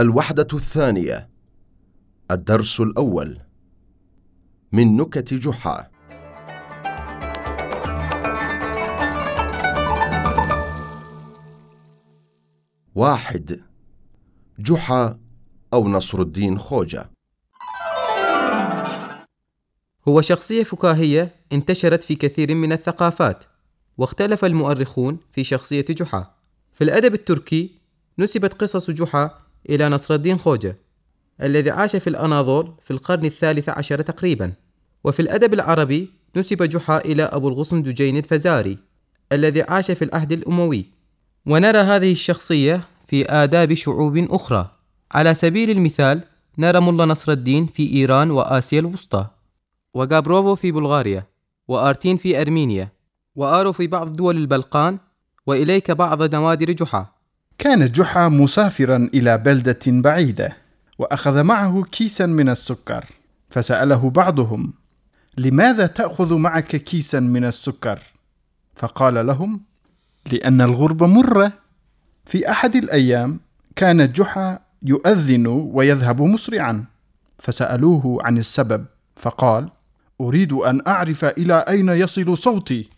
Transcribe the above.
الوحدة الثانية الدرس الأول. من نكت جحا. واحد جحا أو نصر الدين خوجة. هو شخصية فكاهية انتشرت في كثير من الثقافات واختلف المؤرخون في شخصية جحا. في الأدب التركي نسبت قصص جحا إلى نصر الدين خوجة الذي عاش في الأناضول في القرن الثالث عشر تقريبا وفي الأدب العربي نسب جحا إلى أبو الغصن دجين الفزاري الذي عاش في العهد الأموي. ونرى هذه الشخصية في آداب شعوب أخرى. على سبيل المثال نرى ملا نصر الدين في إيران وآسيا الوسطى وغابروفو في بلغاريا وآرتين في أرمينيا وآرو في بعض دول البلقان وإليك بعض نوادر جحا. كان جحا مسافرا إلى بلدة بعيدة وأخذ معه كيسا من السكر فسأله بعضهم لماذا تأخذ معك كيسا من السكر؟ فقال لهم لأن الغربة مرة. في أحد الأيام كان جحا يؤذن ويذهب مسرعا. فسألوه عن السبب فقال أريد أن أعرف إلى أين يصل صوتي.